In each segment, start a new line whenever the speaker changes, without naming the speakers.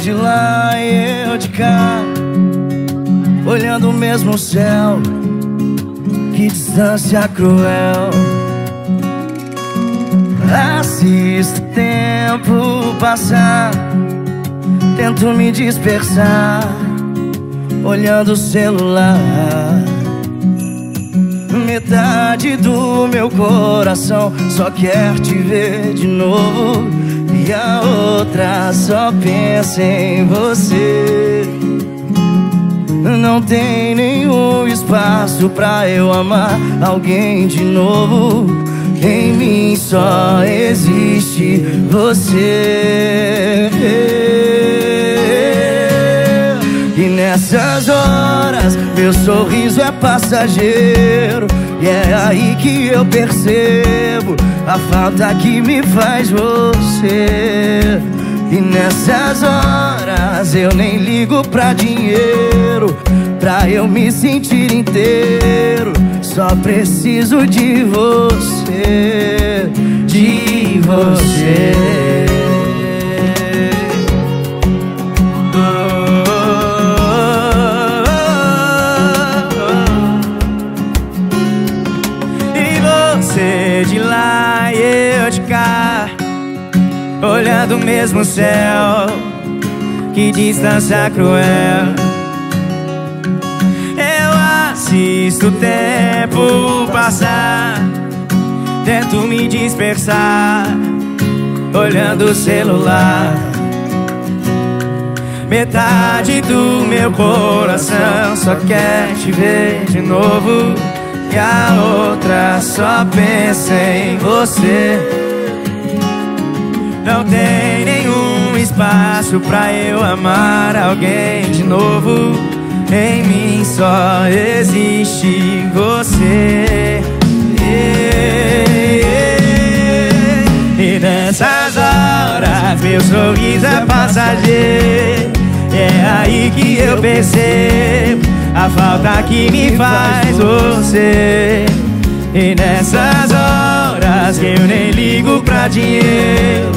De lá e eu de cá Olhando o mesmo céu Que distância cruel. Assisto o tempo passar Tento me dispersar Olhando o celular. Metade do meu coração só quer te ver de novo A outra só pensa em você. Não tem nenhum espaço pra eu amar alguém de novo. Em mim só existe você. E nessas horas meu sorriso é passageiro E é aí que eu percebo A falta que me faz você. E nessas horas eu nem ligo pra dinheiro Pra eu me sentir inteiro. Só preciso de você De você
De lá e eu de cá Olhando o mesmo céu Que distância cruel. Eu assisto o tempo passar Tento me dispersar Olhando o celular. Metade do meu coração só quer te ver de novo e a outra só pensa em você. Não tem nenhum espaço pra eu amar alguém de novo. Em mim só existe você. E nessas horas meu sorriso é passageiro. É aí que eu percebo a falta que me faz você. E nessas horas que eu nem ligo pra dinheiro,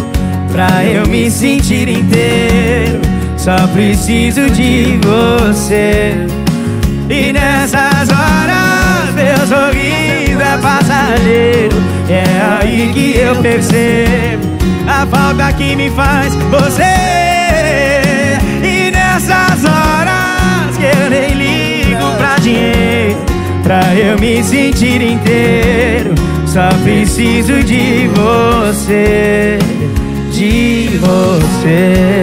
pra eu me sentir inteiro, só preciso de você. E nessas horas meu sorriso é passageiro, é aí que eu percebo a falta que me faz você. Eu me sentir inteiro. Só preciso de você. De você